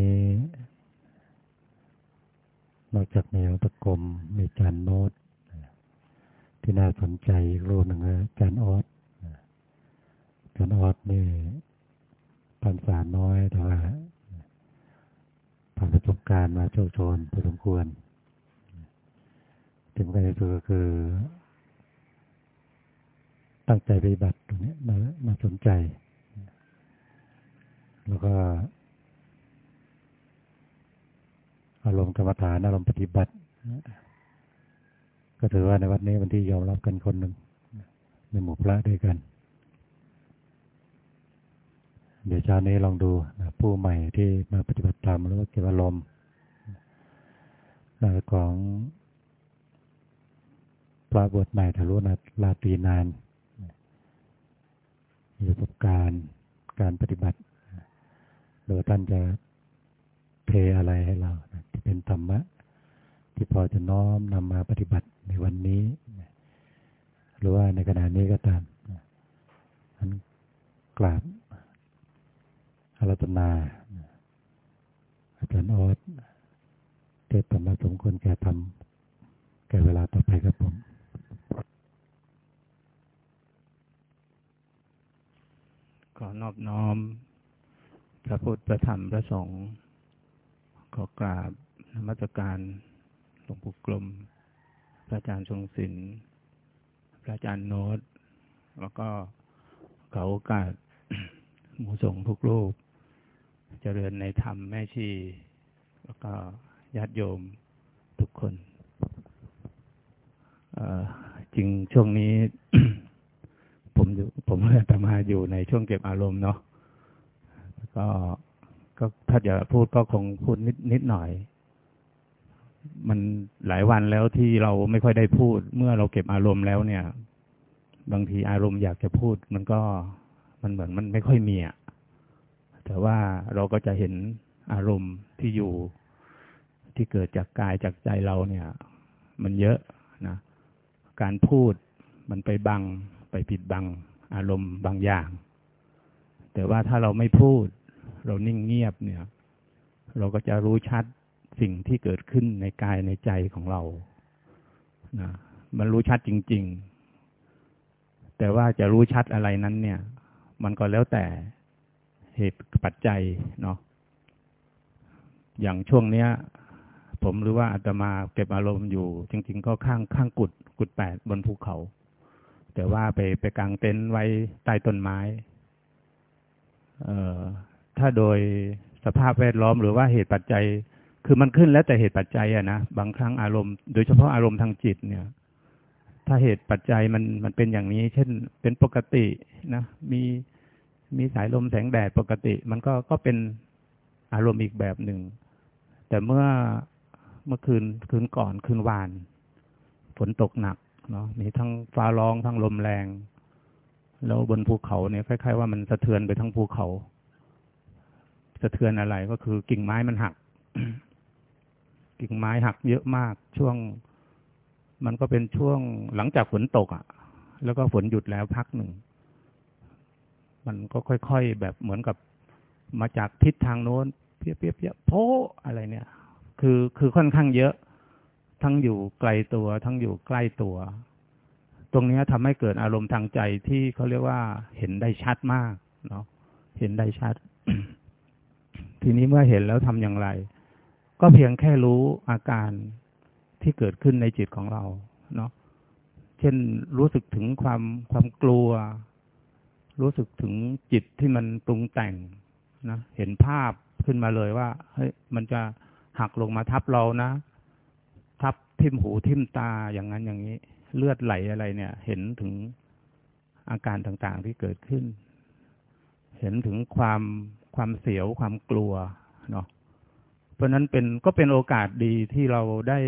นี้นอกจากมีตะกรมมีจานโน้ตที่น่าสนใจรูปหนึ่งก็จานออสจานออสนี่พันษาน้อยแต่ว่าผ่านประสบการณ์มาโชคโชนพอสมควร ถึงไปในตัวก็คือ ตั้งใจปฏิบัติตรงนี้มามาสนใจ แล้วก็ อารมณ์กรรมฐานอารมณ์ปฏิบัติ ก็ถือว่าในวัดนี้วันที่ยอมรับกันคนหนึ่งในหมู่พระด้วยกัน เดี๋ยวเช้านี้ลองดูผู้ใหม่ที่มาปฏิบัติธรรมหรือว่าเก็บอารมณ์ของพระบวชใหม่ทะลุนาลาตีนานมีประสบการณ์การปฏิบัติหรือท่านจะเทอะไรให้เรา เป็นธรรมะ ที่พอจะน้อมนำมาปฏิบัติในวันนี้ หรือว่าในขณะนี้ก็ตามอันกราบอารัตนาอาจารย์ออสเทศธรรมะสมควรแก่ทำแก่เวลาต่อไปครับผมขอนอบน้อม พระพุทธ พระธรรม พระสงฆ์ ขอกราบ มัสการหลวงปู่กลม พระอาจารย์ทรงศิลป์พระอาจารย์โน้ตแล้วก็เขอโอกาสหมู่สงฆ์ทุกรูปเจริญในธรรมแม่ชี แล้วก็ญาติโยมทุกคนจริงช่วงนี้ ผมอยู่ผมเะมาอยู่ในช่วงเก็บอารมณ์เนาะก็ก็ถ้าจะพูดก็คงพูดนิดนิดหน่อย มันหลายวันแล้วที่เราไม่ค่อยได้พูด เมื่อเราเก็บอารมณ์แล้วเนี่ย บางทีอารมณ์อยากจะพูด มันก็มันเหมือนมันไม่ค่อยมีอะแต่ว่าเราก็จะเห็นอารมณ์ที่อยู่ที่เกิดจากกายจากใจเราเนี่ย มันเยอะนะการพูดมันไปบังไปปิดบังอารมณ์บางอย่าง แต่ว่าถ้าเราไม่พูด เรานิ่งเงียบเนี่ย เราก็จะรู้ชัด สิ่งที่เกิดขึ้นในกายในใจของเรานะมันรู้ชัดจริง ๆ แต่ว่าจะรู้ชัดอะไรนั้น เนี่ย มันก็แล้วแต่เหตุปัจจัยเนาะ อย่างช่วงเนี้ย ผมหรือว่าอาตมาเก็บอารมณ์อยู่ จริง ๆ ก็ข้างข้างกุดกุดแปดบนภูเขา แต่ว่าไปไปกางเต็นท์ไว้ใต้ต้นไม้ เอ่อ ถ้าโดยสภาพแวดล้อมหรือว่าเหตุปัจจัย คือมันขึ้นแล้วแต่เหตุปัจจัยอะนะบางครั้งอารมณ์โดยเฉพาะอารมณ์ทางจิตเนี่ย ถ้าเหตุปัจจัยมันมันเป็นอย่างนี้ เช่น เป็นปกตินะมีมีสายลมแสงแดดปกติ มันก็ก็เป็นอารมณ์อีกแบบหนึ่ง แต่เมื่อเมื่อคืนคืนก่อนคืนวานฝนตกหนักเนาะมีทั้งฟ้าร้องทั้งลมแรง แล้วบนภูเขาเนี่ยคล้ายๆว่ามันสะเทือนไปทั้งภูเขา สะเทือนอะไรก็คือกิ่งไม้มันหัก กิ่งไม้หักเยอะมาก ช่วง มันก็เป็นช่วงหลังจากฝนตกอะ่ะ แล้วก็ฝนหยุดแล้วพักหนึ่ง มันก็ค่อยๆแบบเหมือนกับมาจากทิศทางโน้นเพี้ยเพี้ยเพี้ยโพอะไรเนี่ย คือคือค่อนข้างเยอะ ทั้งอยู่ไกลตัว ทั้งอยู่ใกล้ตัว ตรงนี้ทำให้เกิดอารมณ์ทางใจที่เขาเรียกว่าเห็นได้ชัดมาก เนาะเห็นได้ชัด ทีนี้เมื่อเห็นแล้วทำอย่างไร ก็เพียงแค่รู้อาการที่เกิดขึ้นในจิตของเราเนาะเช่นรู้สึกถึงความความกลัว รู้สึกถึงจิตที่มันปรุงแต่งนะเห็นภาพขึ้นมาเลยว่าเฮ้ยมันจะหักลงมาทับเรานะ ทับทิ่มหูทิ่มตาอย่างนั้นอย่างนี้ เลือดไหลอะไรเนี่ย เห็นถึงอาการต่างๆที่เกิดขึ้น เห็นถึงความความเสียวความกลัวเนาะ เพราะนั้นเป็นก็เป็นโอกาสดีที่เราได้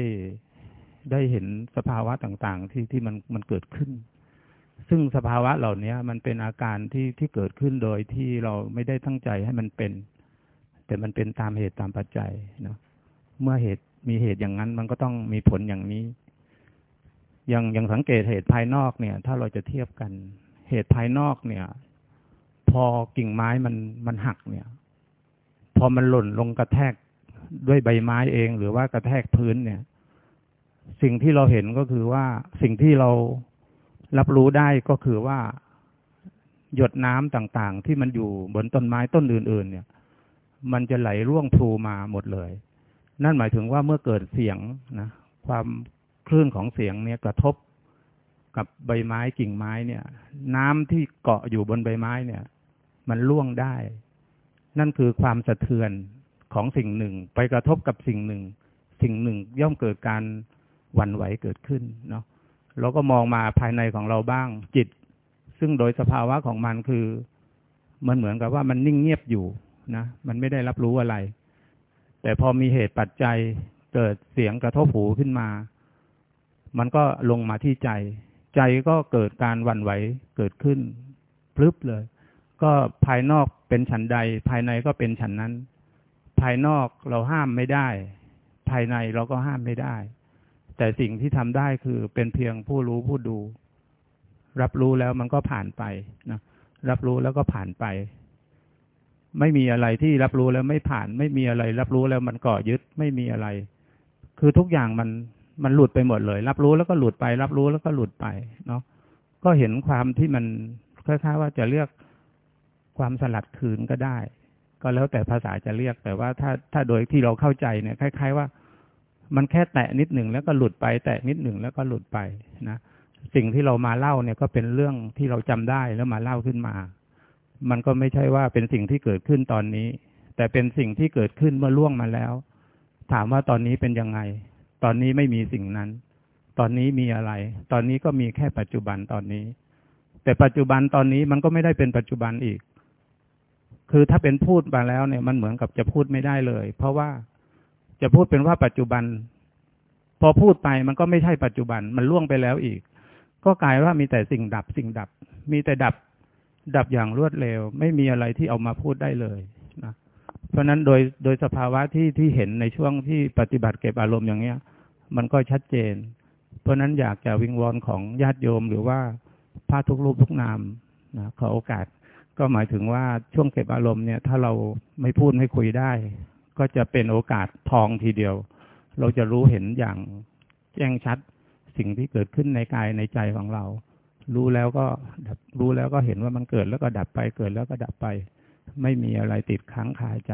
ได้เห็นสภาวะต่างๆ ที่ที่มันมันเกิดขึ้น ซึ่งสภาวะเหล่านี้มันเป็นอาการที่ที่เกิดขึ้นโดยที่เราไม่ได้ตั้งใจให้มันเป็น แต่มันเป็นตามเหตุตามปัจจัยเนาะเมื่อเหตุมีเหตุอย่างนั้นมันก็ต้องมีผลอย่างนี้ อย่างอย่างสังเกตเหตุภายนอกเนี่ย ถ้าเราจะเทียบกัน เหตุภายนอกเนี่ย พอกิ่งไม้มันมันหักเนี่ย พอมันหล่นลงกระแทก ด้วยใบไม้เอง หรือว่ากระแทกพื้นเนี่ย สิ่งที่เราเห็นก็คือว่าสิ่งที่เรารับรู้ได้ก็คือว่าหยดน้ำต่างๆ ที่มันอยู่บนต้นไม้ต้นอื่น ๆ เนี่ย มันจะไหลร่วงพลูมาหมดเลย นั่นหมายถึงว่าเมื่อเกิดเสียงนะความคลื่นของเสียงเนี่ยกระทบกับใบไม้กิ่งไม้เนี่ย น้ำที่เกาะอยู่บนใบไม้เนี่ย มันล่วงได้ นั่นคือความสะเทือน ของสิ่งหนึ่ง ไปกระทบกับสิ่งหนึ่ง สิ่งหนึ่งย่อมเกิดการหวั่นไหวเกิดขึ้นเนาะเราก็มองมาภายในของเราบ้างจิต ซึ่งโดยสภาวะของมันคือ มันเหมือนกับว่ามันนิ่งเงียบอยู่นะมันไม่ได้รับรู้อะไร แต่พอมีเหตุปัจจัยเกิดเสียงกระทบหูขึ้นมา มันก็ลงมาที่ใจ ใจก็เกิดการวันไหวเกิดขึ้นพลึบเลย ก็ภายนอกเป็นฉันใด ภายในก็เป็นฉันนั้น ภายนอกเราห้ามไม่ได้ ภายในเราก็ห้ามไม่ได้ แต่สิ่งที่ทำได้คือเป็นเพียงผู้รู้ผู้ดู รับรู้แล้วมันก็ผ่านไปนะรับรู้แล้วก็ผ่านไป ไม่มีอะไรที่รับรู้แล้วไม่ผ่าน ไม่มีอะไร รับรู้แล้วมันเกาะยึดไม่มีอะไร คือทุกอย่างมันมันหลุดไปหมดเลย รับรู้แล้วก็หลุดไป รับรู้แล้วก็หลุดไปเนาะก็เห็นความที่มันคล้ายๆว่าจะเรียกความสลัดคืนก็ได้ ก็แล้วแต่ภาษาจะเรียกแต่ว่าถ้าถ้าโดยที่เราเข้าใจเนี่ยคล้าย ๆ ว่า มันแค่แตะนิดหนึ่งแล้วก็หลุดไป แตะนิดหนึ่งแล้วก็หลุดไปนะสิ่งที่เรามาเล่าเนี่ยก็เป็นเรื่องที่เราจำได้แล้วมาเล่าขึ้นมา มันก็ไม่ใช่ว่าเป็นสิ่งที่เกิดขึ้นตอนนี้ แต่เป็นสิ่งที่เกิดขึ้นเมื่อล่วงมาแล้ว ถามว่าตอนนี้เป็นยังไง ตอนนี้ไม่มีสิ่งนั้น ตอนนี้มีอะไร ตอนนี้ก็มีแค่ปัจจุบันตอนนี้ แต่ปัจจุบันตอนนี้มันก็ไม่ได้เป็นปัจจุบันอีก คือถ้าเป็นพูดมาแล้วเนี่ยมันเหมือนกับจะพูดไม่ได้เลย เพราะว่าจะพูดเป็นว่าปัจจุบัน พอพูดไปมันก็ไม่ใช่ปัจจุบัน มันล่วงไปแล้วอีก ก็กลายว่ามีแต่สิ่งดับ สิ่งดับ มีแต่ดับ ดับอย่างรวดเร็ว ไม่มีอะไรที่เอามาพูดได้เลยนะเพราะนั้นโดยโดยสภาวะที่ที่เห็นในช่วงที่ปฏิบัติเก็บอารมณ์อย่างเนี้ย มันก็ชัดเจน เพราะนั้นอยากจะวิงวอนของญาติโยมหรือว่าพระทุกรูปทุกนามนะขอโอกาส ก็หมายถึงว่าช่วงเก็บอารมณ์เนี่ย ถ้าเราไม่พูดไม่คุยได้ ก็จะเป็นโอกาสทองทีเดียว เราจะรู้เห็นอย่างแจ้งชัดสิ่งที่เกิดขึ้นในกายในใจของเรา รู้แล้วก็ดับรู้แล้วก็เห็นว่ามันเกิดแล้วก็ดับไปเกิดแล้วก็ดับไป ไม่มีอะไรติดค้างคาใจ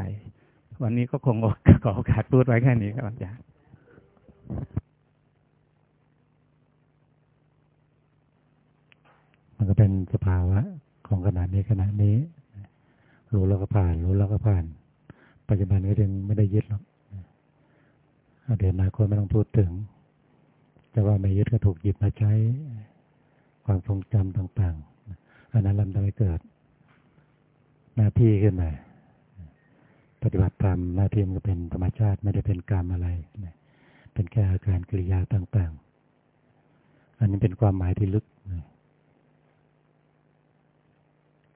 วันนี้ก็คงขอโอกาสพูดไว้แค่นี้ครับอาจารย์มันก็เป็นสภาวะ ของขณะนี้ขณะนี้ รู้แล้วก็ผ่าน รู้แล้วก็ผ่าน ปัจจุบันก็ยังไม่ได้ยึดหรอกเดี๋ยวอนาคตไม่ต้องพูดถึง แต่ว่าไม่ยึดก็ถูกหยิบมาใช้ ความทรงจำต่างๆอันนั้นลำทำให้เกิด หน้าที่ขึ้นมาปฏิบัติธรรมหน้าที่มันก็เป็นธรรมชาติไม่ได้เป็นกรรมอะไรเป็นแค่อาการกริยาต่าง ๆ อันนี้เป็นความหมายที่ลึก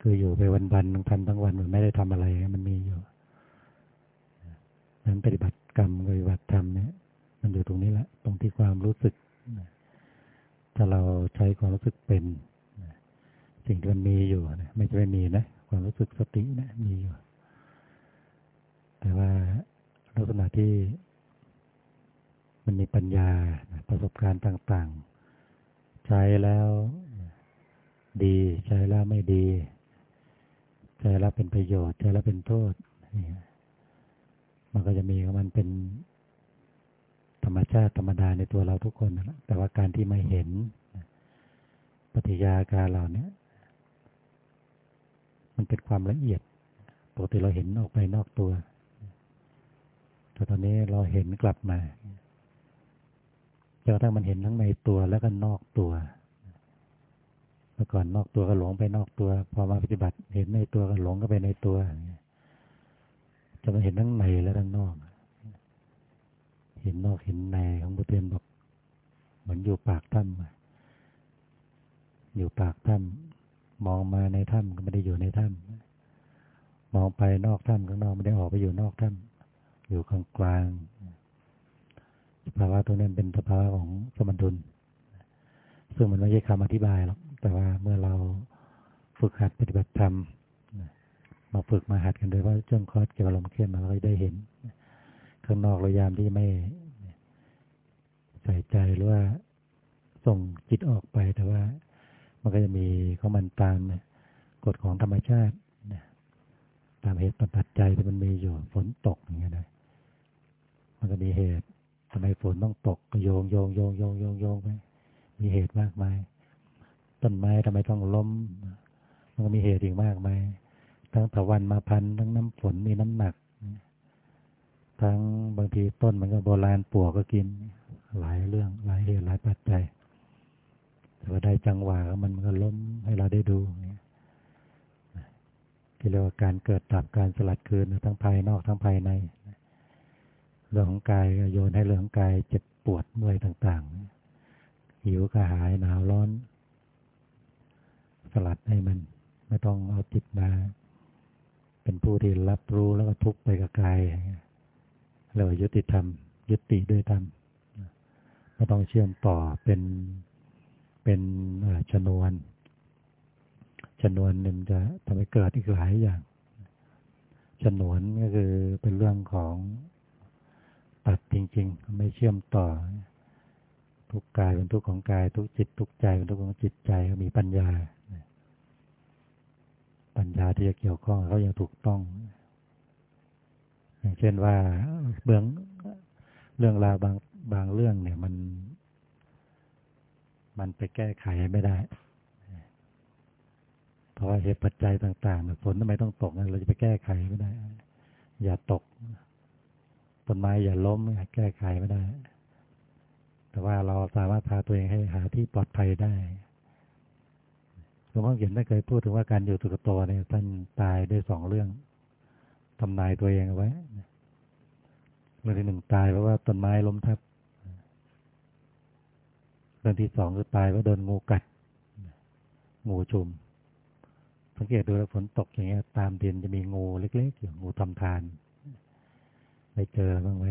คืออยู่ไปวันๆทั้งทำทั้งวันมันไม่ได้ทำอะไร มันมีอยู่นั้นปฏิบัติกรรมปฏิบัติธรรมเนี่ยมันอยู่ตรงนี้แหละ ตรงที่ความรู้สึกถ้าเราใช้ความรู้สึกเป็น สิ่งที่มันมีอยู่นะไม่ใช่ไม่มีนะความรู้สึกสตินะมีอยู่ แต่ว่าลักษณะที่มันมีปัญญาประสบการณ์ต่าง ๆ ใช้แล้วดีใช้แล้วไม่ดี ใช้แล้วเป็นประโยชน์ใช้แล้วเป็นโทษ มันก็จะมีมันเป็นธรรมชาติธรรมดาในตัวเราทุกคนนะแต่ว่าการที่ไม่เห็นปฏิยาการเราเนี้ยมันเป็นความละเอียดปกติเราเห็นออกไปนอกตัว แต่ตอนนี้เราเห็นกลับมาจนกระทั่งมันเห็นทั้งในตัวแล้วก็นอกตัว มื่อก่อนนอกตัวก็หลงไปนอกตัว พอมาปฏิบัติ เห็นในตัวก็หลงก็ไปในตัวจะมาเห็นทั้งในและทั้งนอก เห็นนอกเห็นในของบุตรเตียนบอกเหมือนอยู่ปากถ้ำอยู่ปากถ้ำมองมาในถ้ำก็ไม่ได้อยู่ในถ้ำมองไปนอกถ้ำข้างนอกไม่ได้ออกไปอยู่นอกถ้ำอยู่กลางกลางสภาวะตัวนั้นเป็นสภาวะของสมดุลซึ่งมันไม่ใช่คำอธิบายหรอก แต่ว่าเมื่อเราฝึกหัดปฏิบัติธรรมมาฝึกมาหัดกันโดยว่าช่วงคอร์สเกี่ยวกับลมเข้มาเราก็ได้เห็นข้างนอกเรายามที่ไม่ใส่ใจหรือว่าส่งจิตออกไปแต่ว่ามันก็จะมีของมันตามกฎของธรรมชาติตามเหตุปัจจัยที่มันมีอยู่ฝนตกอย่างเงี้ยนะมันก็มีเหตุทำไมฝนต้องตกก็โยงโยงโยงโยงโยงโยงไปมีเหตุมากมาย ต้นไม้ทำไมต้องล้ม มันก็มีเหตุอีกมากมายทั้งตะวันมาพันทั้งน้ำฝนมีน้ำหนัก ทั้งบางทีต้นมันก็โบราณปวกก็กิน หลายเรื่องหลายเหตุหลายปัจจัยแต่ว่าได้จังหวะมันมันก็ล้มให้เราได้ดูที่เรียกว่าการเกิดดับการสลัดคืนทั้งภายนอกทั้งภายใน เรื่องของกายโยนให้เรื่องของกายเจ็บปวดเมื่อยต่าง ๆ หิวกระหายหนาวร้อน สลัดให้มัน ไม่ต้องเอาจิตมา เป็นผู้ที่รับรู้แล้วก็ทุกไปกับกายเรายุติธรรม ยุติด้วยธรรมไม่ต้องเชื่อมต่อเป็นเป็นชนวนชนวนนึ่งจะทำให้เกิดอีกหลายอย่างชนวนก็คือเป็นเรื่องของตัดจริง ๆ ไม่เชื่อมต่อ ทุกกายเป็นทุกของกาย ทุกจิต ทุกใจเป็นทุกของจิตใจมีปัญญา ปัญญาที่จะเกี่ยวข้องเขายังถูกต้อง อย่างเช่นว่าเบื้องเรื่องราวบางบางเรื่องเนี่ยมัน มันไปแก้ไขไม่ได้ เพราะว่าเหตุปัจจัยต่างๆฝนทำไมต้องตกเราจะไปแก้ไขไม่ได้ อย่าตกต้นไม้อย่าล้มแก้ไขไม่ได้ แต่ว่าเราสามารถพาตัวเองให้หาที่ปลอดภัยได้หลวงพ่อเขียนได้เคยพูดถึงว่าการอยู่สุกโตเนี่ยท่านตายด้วยสองเรื่องทำนายตัวเองเอาไว้เรื่องที่หนึ่งตายเพราะว่าต้นไม้ล้มทับเรื่องที่สองคือตายเพราะโดนงูกัดงูชุมสังเกตดูแล้วฝนตกอย่างเงี้ย ตามเดินจะมีงูเล็กๆอยู่งูทำทานไปเจอบ้างไหม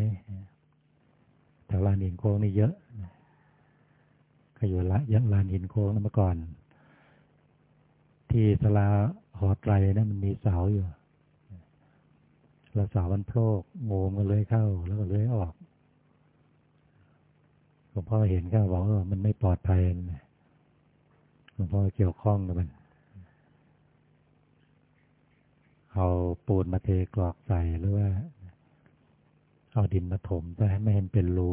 แถวลานหินโค้งนี่เยอะก็อยู่ละยอะลานหินโค้งนั่นเมื่อก่อน ที่สลาหอไตรนะมันมีเสาอยู่ล้วเสามันโพกงูมันเลยเข้า แล้วก็เลยออกหลวงพ่อเห็นก็บอกว่ามันไม่ปลอดภัยหลวงพ่อเกี่ยวข้องกับมันเอาปูนมาเทกรอกใส่หรือว่า เอาดินมาถมจะให้ไม่เห็นเป็นรู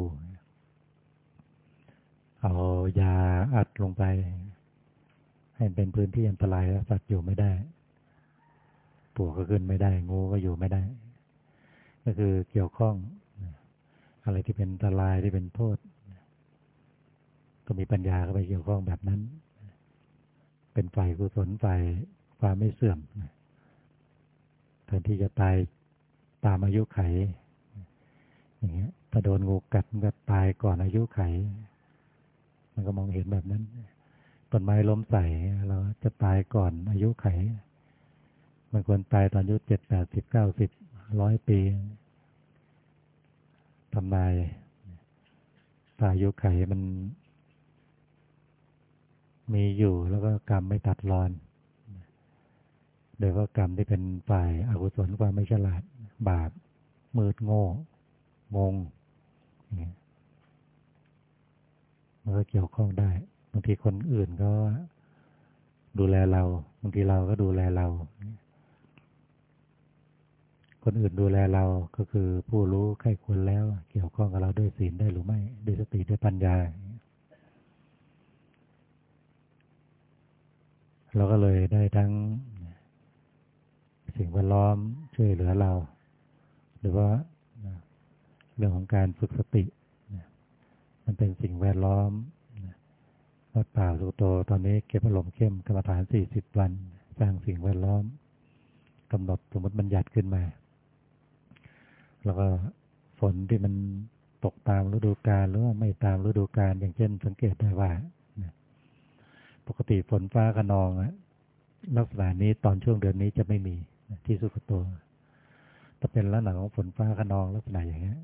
เอายาอัดลงไป ให้เป็นพื้นที่อันตรายแล้วสัตว์อยู่ไม่ได้ปวกก็ขึ้นไม่ได้ งูก็อยู่ไม่ได้ ก็คือเกี่ยวข้อง อะไรที่เป็นอันตรายที่เป็นโทษ ก็มีปัญญาเข้าไปเกี่ยวข้องแบบนั้น เป็นฝ่ายกุศลฝ่ายความไม่เสื่อมแทนที่จะตายตามอายุไข อย่างเงี้ยถ้าโดนงูกัดมันก็ตายก่อนอายุไข มันก็มองเห็นแบบนั้นต้นไม้ล้มใส่เราจะตายก่อนอายุไข มันควรตายตอนอายุเจ็ดแปดสิบเก้าสิบร้อยปีทำลายตายอายุไขมัน มีอยู่แล้วก็กรรมไม่ตัดรอน โดยว่ากรรมที่เป็นฝ่ายอากุศลความไม่ฉลาด บาปมืดโง่ งงมันก็เกี่ยวข้องได้บางทีคนอื่นก็ดูแลเราบางทีเราก็ดูแลเรา คนอื่นดูแลเราก็คือผู้รู้ใครควรแล้ว เกี่ยวข้องกับเราด้วยศีลได้หรือไม่ด้วยสติด้วยปัญญาเราก็เลยได้ทั้งสิ่งแวดล้อมช่วยเหลือเรา หรือว่า เรื่องของการฝึกสติ มันเป็นสิ่งแวดล้อมวัดป่าสุโตตอนนี้เก็บอารมณ์เข้มกรรมฐานสี่สิบวัน สร้างสิ่งแวดล้อมกำหนดสมมติบัญญัติขึ้นมา แล้วก็ฝนที่มันตกตามฤดูกาลหรือว่าไม่ตามฤดูกาลอย่างเช่น สังเกตได้ว่าปกติฝนฟ้าขนองลักษณะนี้ตอนช่วงเดือนนี้จะไม่มีที่สุขโตถ้าเป็นลักษณะของฝนฟ้าขนองลักษณะอย่างนี้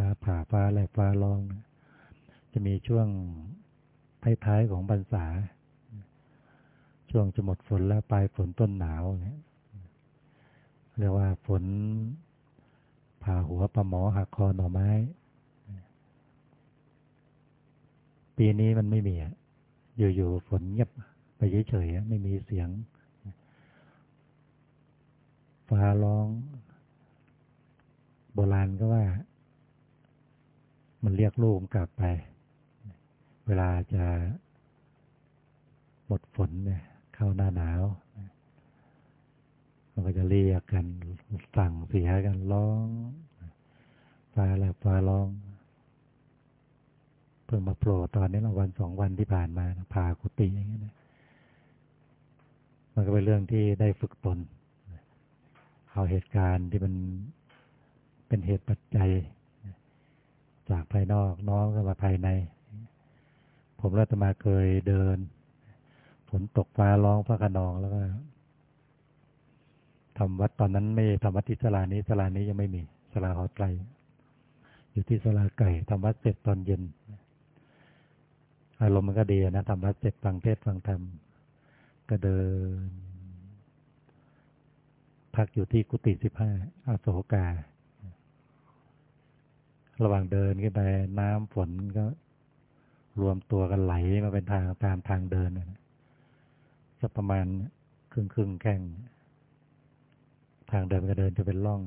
ฟ้าผ่าฟ้าแลบฟ้าร้องจะมีช่วงท้ายๆของบรรษา ช่วงจะหมดฝนแล้วปลายฝนต้นหนาวเนี่ยเรียกว่าฝนผ่าหัวปลาหมอหักคอหน่อไม้ ปีนี้มันไม่มีอะอยู่ๆฝนเงียบไปเฉยๆไม่มีเสียง ฟ้าร้อง โบราณก็ว่า มันเรียกลูกกลับไป เวลาจะหมดฝนเนี่ย เข้าหน้าหนาว มันก็จะเรียกกันสั่งเสียกันร้องฟ้าแลบฟ้าร้อง เพิ่งมาโผล่ตอนนี้ละวันสองวันที่ผ่านมาผ่ากุฏิอย่างเงี้ยมันก็เป็นเรื่องที่ได้ฝึกตนเอาเหตุการณ์ที่มันเป็นเหตุปัจจัย จากภายนอกน้องเข้ามาภายใน ผมรัตมาเคยเดินฝนตกฟ้าร้องพระขนองแล้วก็ทำวัดตอนนั้นไม่ทำวัดที่สลานี้สลานี้ยังไม่มีสลาหอไตรอยู่ที่สลาไก่ทำวัดเสร็จตอนเย็น อารมณ์มันก็ดีนะทำวัดเสร็จฟังเทศฟังธรรมก็เดิน พักอยู่ที่กุฏิสิบห้าอาโศกา ระหว่างเดินขึ้นไปน้ำฝนก็รวมตัวกันไหลมาเป็นทางตามทางเดินนะสักประมาณครึ่งครึ่งแข้งทางเดินก็เดินจะเป็นร่อง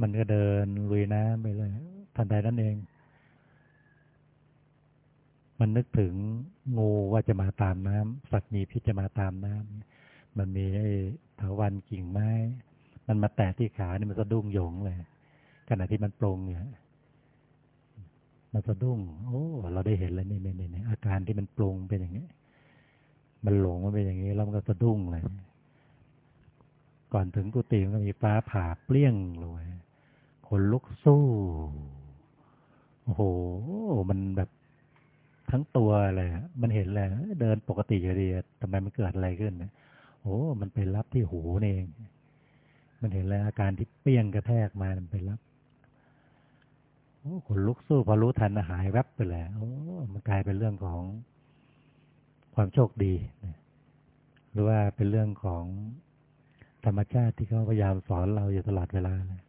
มันก็เดินลุยน้ำไปเลยทันใดนั้นเอง มันนึกถึงงูว่าจะมาตามน้ำสัตว์มีพิษจะมาตามน้ำมันมีไอ้ถาวันกิ่งไม้ มันมาแตะที่ขานี่มันสะดุ้งโยงเลย ขณะที่มันปรงเนี่ยมันสะดุ้ง โอ้ เราได้เห็นแล้วนี่นี่นี่อาการที่มันปรงเป็นอย่างนี้ มันหลงมันเป็นอย่างนี้แล้วมันก็สะดุ้งเลย ก่อนถึงกุฏิมันก็มีฟ้าผ่าเปรี้ยงเลยคนลุกสู้โอ้โห มันแบบทั้งตัวเลยมันเห็นเลยเดินปกติอยู่ดีทำไมมันเกิดอะไรขึ้นเนี่ยโอ้มันไปรับที่หูเอง มันเห็นเลยอาการที่เปี้ยงกระแทกมามันไปรับโอ้คนลุกสู้พอรู้ทันหายแวบไปแล้วโอ้มันกลายเป็นเรื่องของความโชคดีหรือว่าเป็นเรื่องของธรรมชาติที่เขาพยายามสอนเราอยู่ตลอดเวลาเลย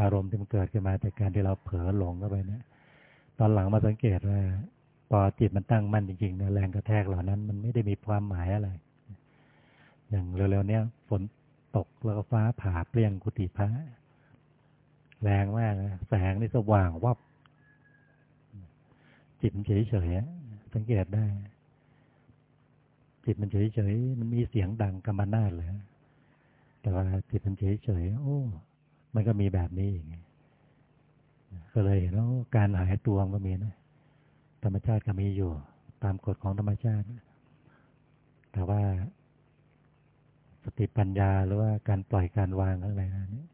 อารมณ์ที่มันเกิดขึ้นมาจากการที่เราเผลอหลงเข้าไปเนี่ย ตอนหลังมาสังเกตว่าพอจิตมันตั้งมั่นจริงๆเนี่ยแรงกระแทกเหล่านั้น มันไม่ได้มีความหมายอะไร อย่างเร็วๆเนี้ยฝน ตกแล้วก็ฟ้าผ่าเปลี่ยงกุฏิพระ แรงมากนะแสงนี่สว่างวับจิตมันเฉยๆสังเกตได้ จิตมันเฉยๆมันมีเสียงดังกำมานาดเลยแต่ว่าจิตมันเฉยๆโอ้ มันก็มีแบบนี้อย่างก็เลยแล้วการหายตัวก็มีนะธรรมชาติก็มีอยู่ ตามกฎของธรรมชาติ แต่ว่า สติปัญญาหรือว่าการปล่อยการวางอะไรนี้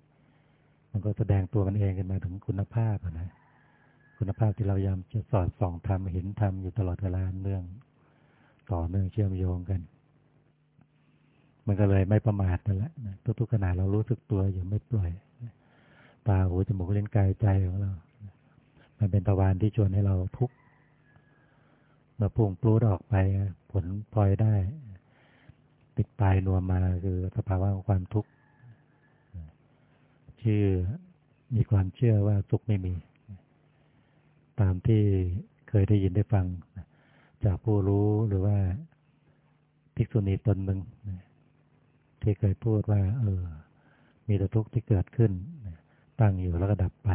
มันก็แสดงตัวมันเองกันมาถึงคุณภาพนะคุณภาพที่เรายามจะสอดส่องทำเห็นทำอยู่ตลอดเวลาเรื่อง ต่อเนื่องเชื่อมโยงกัน มันก็เลยไม่ประมาทนั่นแหละทุกๆขณะเรารู้สึกตัวอยู่ไม่ปล่อยตาหูจมูกเล่นกายใจของเรา มันเป็นตะวันที่ชวนให้เราทุกข์เมื่อพุ่งปลูดออกไปผลพลอยได้ ติดปลายนวมมาคือสภาวะของความทุกข์ชื่อมีความเชื่อว่าสุขไม่มี ตามที่เคยได้ยินได้ฟัง จากผู้รู้หรือว่าภิกษุณีตนหนึ่งที่เคยพูดว่า เออ มีแต่ทุกข์ที่เกิดขึ้น ตั้งอยู่แล้วก็ดับไป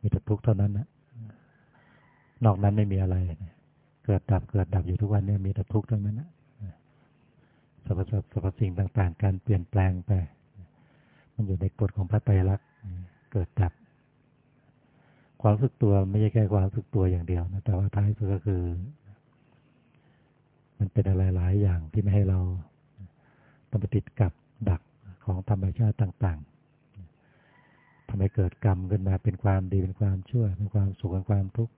มีแต่ทุกข์เท่านั้นนะนอกนั้นไม่มีอะไร เกิดดับเกิดดับอยู่ทุกวันนี้มีแต่ทุกข์ทั้งนั้นนะ รรพสัตว์สรรพสิ่งต่างๆ การเปลี่ยนแปลงไป มันอยู่ในกฎของพระไตรลักษณ์เกิดดับ ความรู้สึกตัวไม่ใช่แค่ความรู้สึกตัวอย่างเดียวนะแต่ว่าท้ายสุดก็คือ มันเป็นอะไรหลายอย่างที่ไม่ให้เราต้องไปติดกับดักของธรรมชาติต่าง ๆทำให้เกิดกรรมขึ้นมาเป็นความดีเป็นความชั่วเป็นความสุขเป็นความทุกข์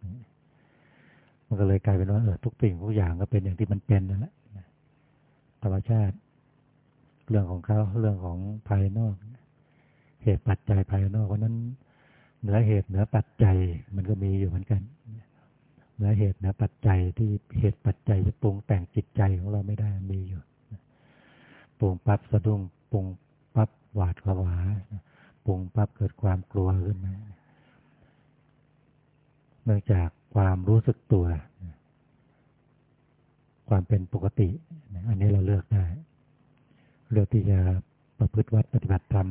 มันก็เลยกลายเป็นว่าเออทุกสิ่งทุกอย่างก็เป็นอย่างที่มันเป็นนั่นแหละ ธรรมชาติ เรื่องของเขาเรื่องของภายนอก เหตุปัจจัยภายนอกเพราะนั้นเหนือเหตุเหนือปัจจัยมันก็มีอยู่เหมือนกันเหนือเหตุเหนือปัจจัยที่เหตุปัจจัยจะปรุงแต่งจิตใจของเราไม่ได้มีอยู่ปรุงปั๊บสะดุ้งปรุงปั๊บหวาดผวาปรุงปั๊บเกิดความกลัวขึ้นมาเนื่องจากความรู้สึกตัว ความเป็นปกติ อันนี้เราเลือกได้ เลือกที่จะประพฤติวัดปฏิบัติธรรม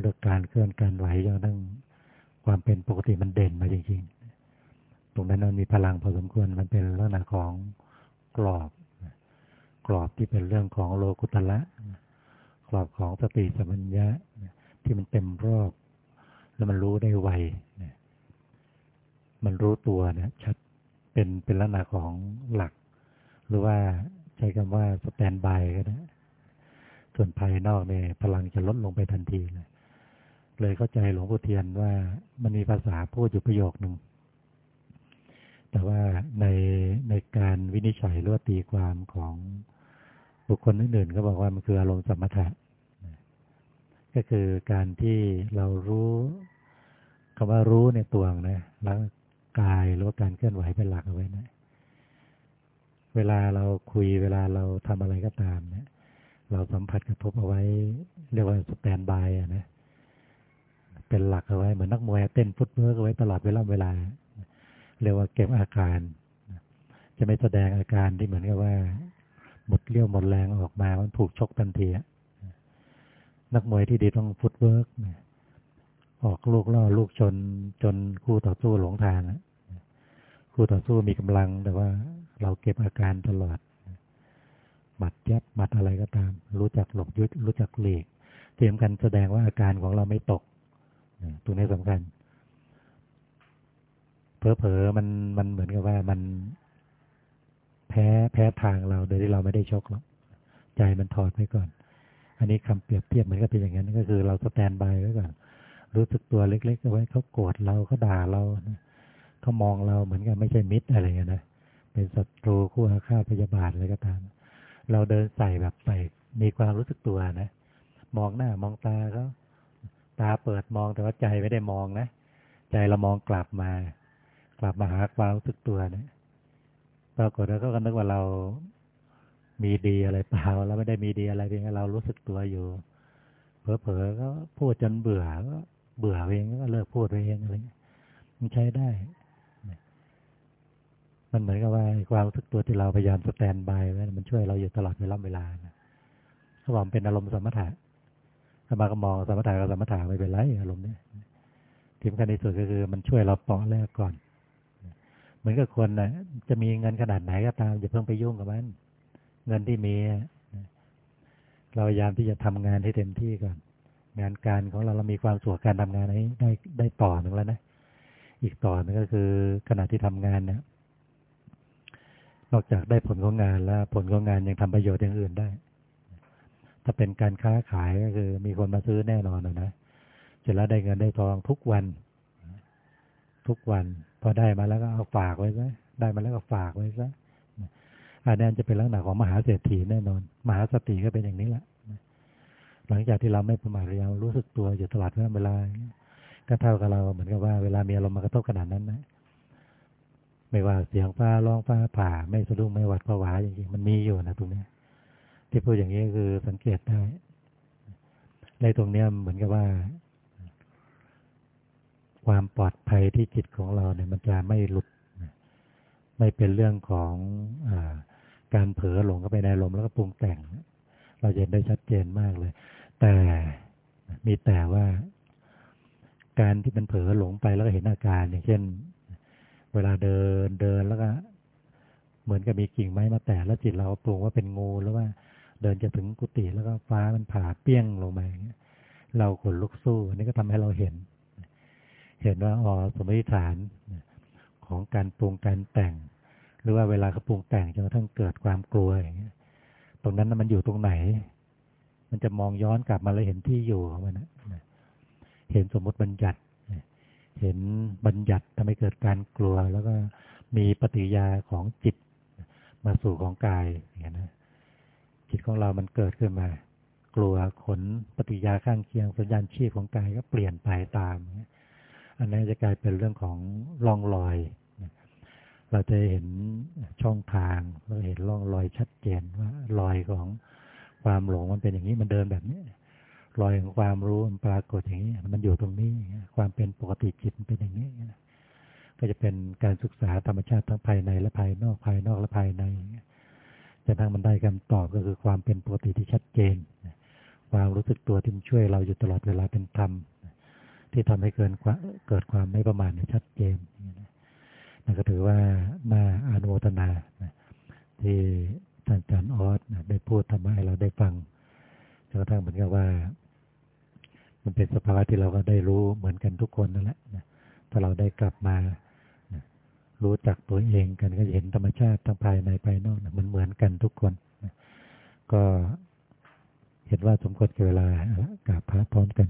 เลือกการเคลื่อนการไหวจนทั้งความเป็นปกติมันเด่นมาจริงๆ ตรงนั้นมันมีพลังพอสมควรมันเป็นลักษณะของกรอบ กรอบที่เป็นเรื่องของโลกุตละกรอบของสติสัมปัญญะที่มันเต็มรอบ แล้วมันรู้ได้ไวมันรู้ตัวนะชัดเป็นเป็นลักษณะของหลัก หรือว่าใช้คำว่าสแตนบายก็ได้ส่วนภายนอกเนี่ยพลังจะลดลงไปทันทีเลยเลยเข้าใจหลวงพ่อเทียนว่ามันมีภาษาพูดอยู่ประโยคหนึ่งแต่ว่าในในการวินิจฉัยหรือตีความของบุคคลอื่นๆก็บอกว่ามันคืออารมณ์สมถะก็คือการที่เรารู้คำว่ารู้ในตัวนะแล้วกายหรือว่าการเคลื่อนไหวเป็นหลักเอาไว้นะ เวลาเราคุยเวลาเราทำอะไรก็ตามเนี่ย เราสัมผัสกระทบเอาไว้ เรียกว่า standby อะนะเป็นหลักเอาไว้เหมือนนักมวยเต้น footwork เอาไว้ตลอดเวลาเวลา เรียกว่าเก็บอาการ จะไม่แสดงอาการที่เหมือนกับว่า หมดเรี่ยวหมดแรงออกมามันถูกชกทันทีนักมวยที่ดีต้องฟุตเวิร์กออกลูกล่อลูกชนจนคู่ต่อสู้หลงทางคู่ต่อสู้มีกำลังแต่ว่า เราเก็บอาการตลอดหมัดยับหมัดอะไรก็ตาม รู้จักหลบยุดรู้จักหลีกเตรียมกันแสดงว่าอาการของเราไม่ตกตรงนี้สำคัญเผลอๆมันมันเหมือนกับว่ามันแพ้แพ้ทางเราโดยที่เราไม่ได้ชกหรอกใจมันถอดไปก่อน อันนี้คำเปรียบเทียบเหมือนกับเป็นอย่างนั้นก็คือเราสแตนบายไว้ก่อนรู้สึกตัวเล็กๆเอาไว้เขาโกรธเราเขาด่าเราเขามองเราเหมือนกันไม่ใช่มิตรอะไรเงี้ยนะ เป็นศัตรูคู่อาฆาตพยาบาทอะไรก็ตาม เราเดินใส่แบบใส่มีความรู้สึกตัวนะ มองหน้ามองตาเขาตาเปิดมองแต่ว่าใจไม่ได้มองนะ ใจเรามองกลับมา กลับมาหาความรู้สึกตัวนะปรากฏแล้วก็นึกว่าเรามีดีอะไรเปล่าเราไม่ได้มีดีอะไรเพียงแค่เรารู้สึกตัวอยู่เผลอๆก็พูดจนเบื่อก็เบื่อเองก็เลิกพูดเองอะไรมันใช้ได้ มันเหมือนกับว่าความรู้สึกตัวที่เราพยายามสแตนบายไว้มันช่วยเราอยู่ตลอดเวลาเวลานะเขาบอกเป็นอารมณ์สมถะสมาก็มองสมถะกับสมถะไม่เป็นไรอารมณ์เนี้ที่สำคัญที่สุดก็คือ มันช่วยเราปองแรกก่อน เหมือนกับคนนะจะมีเงินขนาดไหนก็ตามอย่าเพิ่งไปยุ่งกับมัน เงินที่มีเราพยายามที่จะทำงานให้เต็มที่ก่อน งานการของเราเรามีความสุขการทำงานนี้ได้ได้ต่อหนึ่งแล้วนะ อีกต่อนึงก็คือขณะที่ทำงานเนี่ย นอกจากได้ผลของงานแล้วผลของงานยังทำประโยชน์อย่างอื่นได้ ถ้าเป็นการค้าขายก็คือ มีคนมาซื้อแน่นอนนะเสร็จแล้วได้เงินได้ทองทุกวัน ทุกวัน พอได้มาแล้วก็เอาฝากไว้ซะได้มาแล้วก็ฝากไว้ซะอันนี้จะเป็นลักษณะของมหาเศรษฐีแน่นอน มหาสติก็เป็นอย่างนี้แหละหลังจากที่เราไม่ประมาทเรารู้สึกตัวอยู่ตลอดเวลา ก็เท่ากับเราเหมือนกับว่าเวลามีอารมณ์มากระทบขนาดนั้นนะ ไม่ว่าเสียงฟ้าร้องฟ้าผ่า ไม่สะดุ้งไม่หวัดผวาจริงๆมันมีอยู่นะตรงนี้ที่พูดอย่างนี้คือสังเกตได้ในตรงนี้เหมือนกับว่า ความปลอดภัยที่จิตของเราเนี่ย มันจะไม่หลุดไม่เป็นเรื่องของอการเผลอหลงเข้าไปในลมแล้วก็ปรุงแต่ง เราเห็นได้ชัดเจนมากเลย แต่มีแต่ว่า การที่มันเผลอหลงไปแล้วก็เห็นอาการอย่างเช่น เวลาเดินเดินแล้วก็ เหมือนกับมีกิ่งไม้มาแตะแล้วจิตเราปรุงว่าเป็นงูแล้วว่า เดินจะถึงกุฏิแล้วก็ฟ้ามันผ่าเปี้ยงลงมาอย่างเงี้ยเราขนลุกสู้อันนี้ก็ทำให้เราเห็น เห็นว่าอ๋อสมมติฐานของการปรุงการแต่ง หรือว่าเวลาเขาปรุงแต่งจนกระทั่งเกิดความกลัวอย่างเงี้ยตรงนั้นมันอยู่ตรงไหน มันจะมองย้อนกลับมาเลยเห็นที่อยู่ของมันนะเห็นสมมติบัญญัติ เห็นบัญญัติทำให้เกิดการกลัว แล้วก็มีปฏิยาของจิตมาสู่ของกายอย่างนี้นะจิตของเรามันเกิดขึ้นมา กลัวขนปฏิยาข้างเคียงสัญญาณชีพของกายก็เปลี่ยนไปตาม อันนี้จะกลายเป็นเรื่องของร่องรอย เราจะเห็นช่องทางเราเห็นร่องรอยชัดเจนว่ารอยของคความหลงมันเป็นอย่างนี้มันเดินแบบนี้ รอยของความรู้มันปรากฏอย่างนี้ มันอยู่ตรงนี้ ความเป็นปกติจิตเป็นอย่างนี้ก็จะเป็นการศึกษาธรรมชาติทั้งภายในและภายนอกภายนอกและภายในจะทั้งมันได้คำตอบก็คือความเป็นปกติที่ชัดเจนความรู้สึกตัวที่ช่วยเราอยู่ตลอดเวลาเป็นธรรมที่ทำให้เกิดเกิดความไม่ประมาทชัดเจนนั่นก็ถือว่าน่าอนุโมทนาที่ท่านอาจารย์ออสได้พูดทำให้เราได้ฟังจนกระทั่งเหมือนกับว่า มันเป็นสภาวะที่เราก็ได้รู้เหมือนกันทุกคนนั่นแหละถ้าเราได้กลับมารู้จักตัวเองกันก็เห็นธรรมชาติทั้งภายในภายนอกมันเหมือนกันทุกคนก็เห็นว่าสมควรเวลากับพระพร้อมกัน